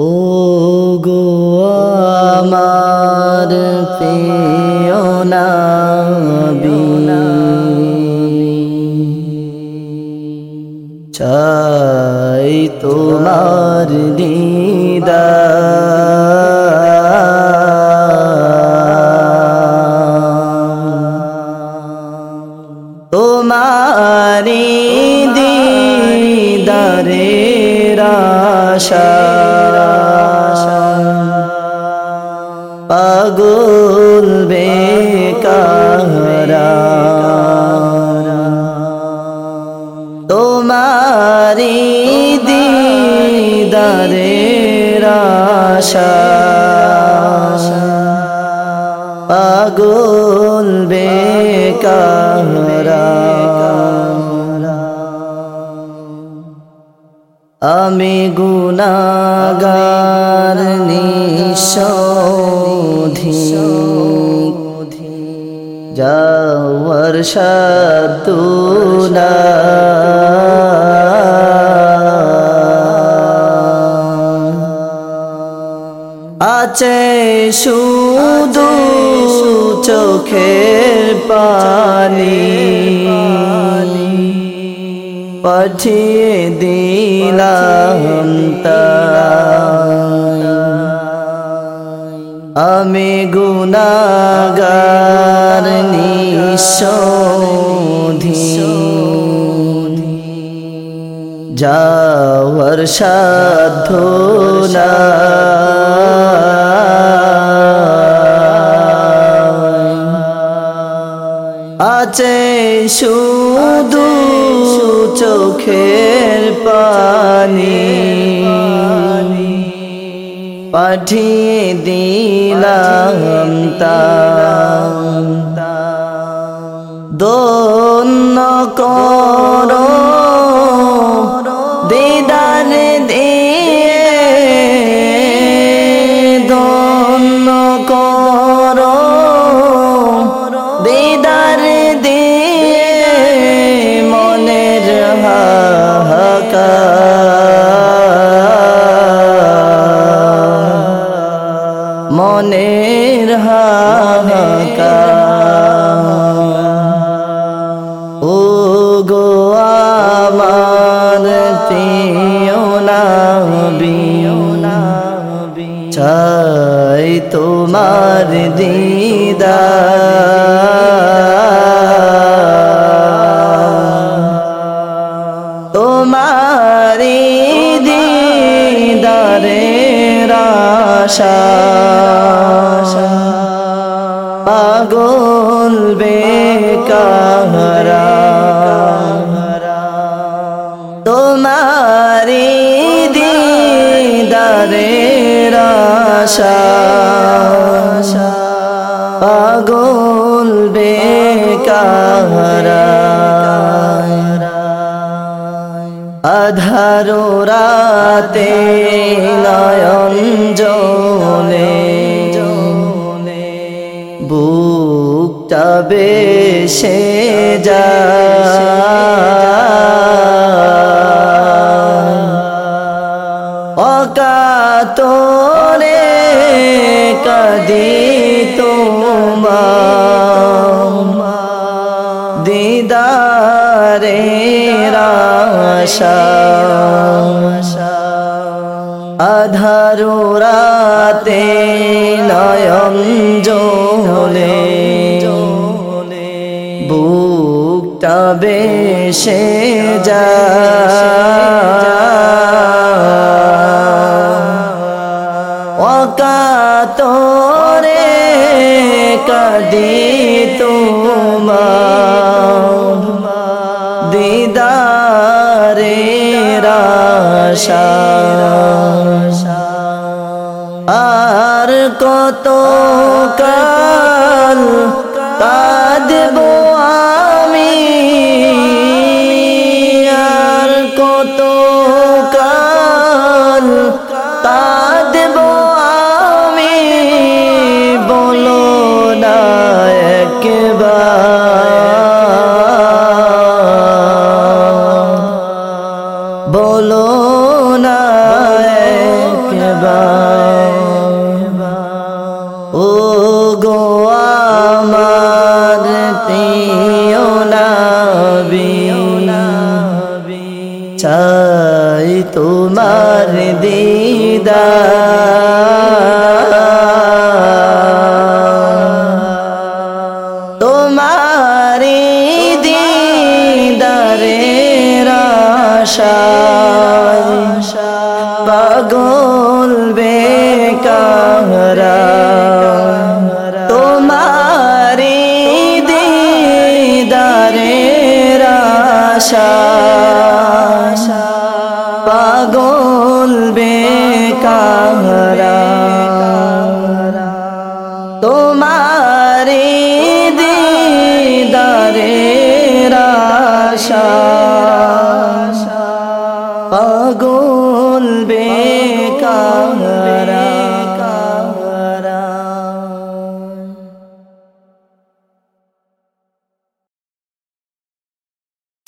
ও গো আমার প্রিয় নবী। চাই তোমার দিদা তোমারি দিদারের আশা। পাগল বেকারা তোমারি দিদারের আশা। পাগল বেকারা আমি গুনাগার নিশোধি যাওয়ার সাতুনা আছে শুধু চোখের পানি। পাঠিয়ে দিলাম। আমি গুনাগার নিশোধি যাওয়ার সাধ্য আছে শুধু চোখের পানি পাঠিয়ে দিলাম তা দোন্ন কর দিদার দিয়ে। দোন্ন কর। মনের হাহাকার। ও গো আমার প্রিয় চাই তোমার দিদা পাগল বেকারা তোমারি দিদারের আশা। পাগল বেকারা আধারো রাতে নয়ন জলে বুকটা বেশে যা। অকাতরে কদি তোমার দিদারে রাশা। আধারো রাতে বুকটা বেশে যা। অকাতরে কদি তোমার আর কত কাল কাঁদব ও গো আমার প্রিয় নবী চাই তোমার দিদা তোমারি দিদারের আশায় আশা পাগল বেকারা তোমারে দিদারে আশা। পাগল বেকারা